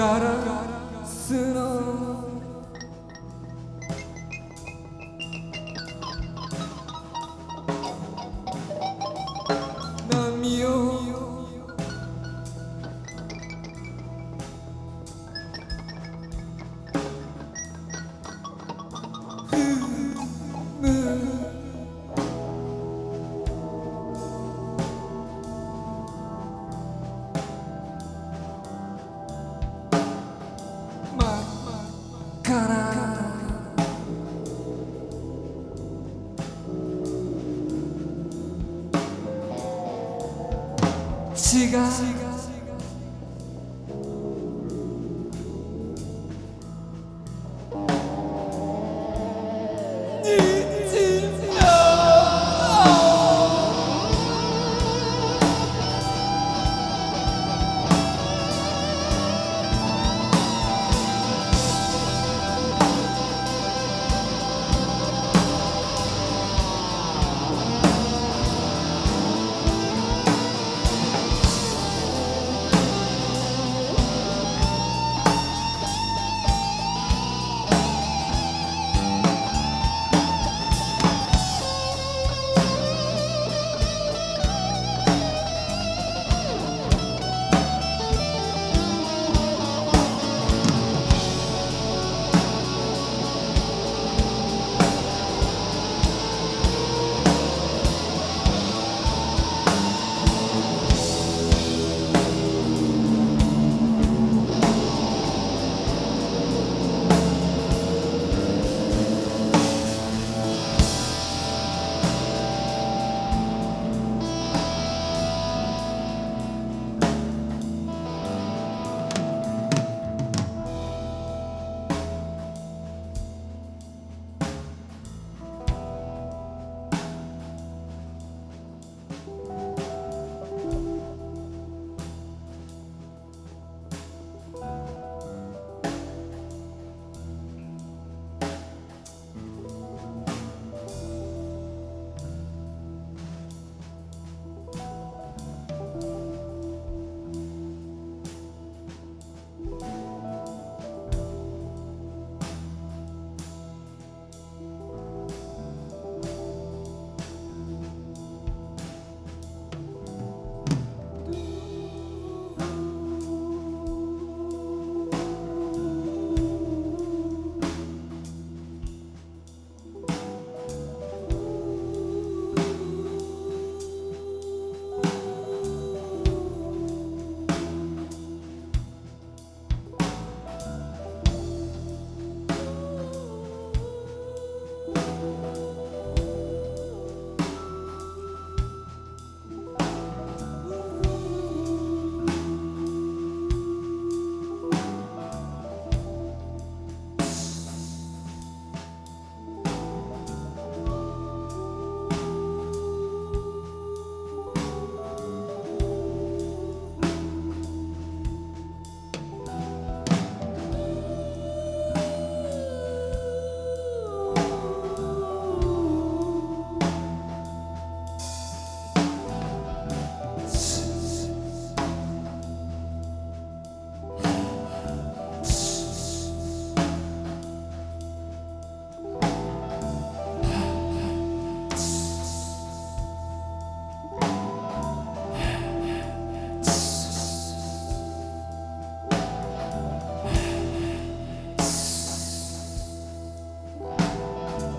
ガラスの cigar.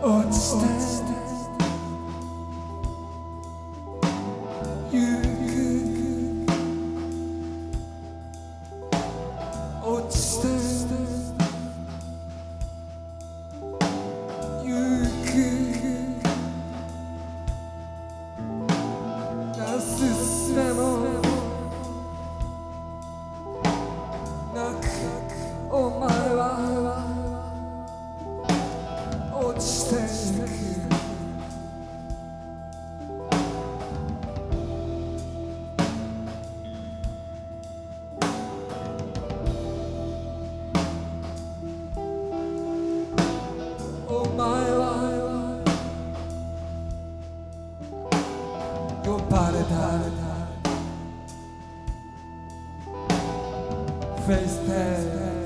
Oh, stand. Tale tale Face tag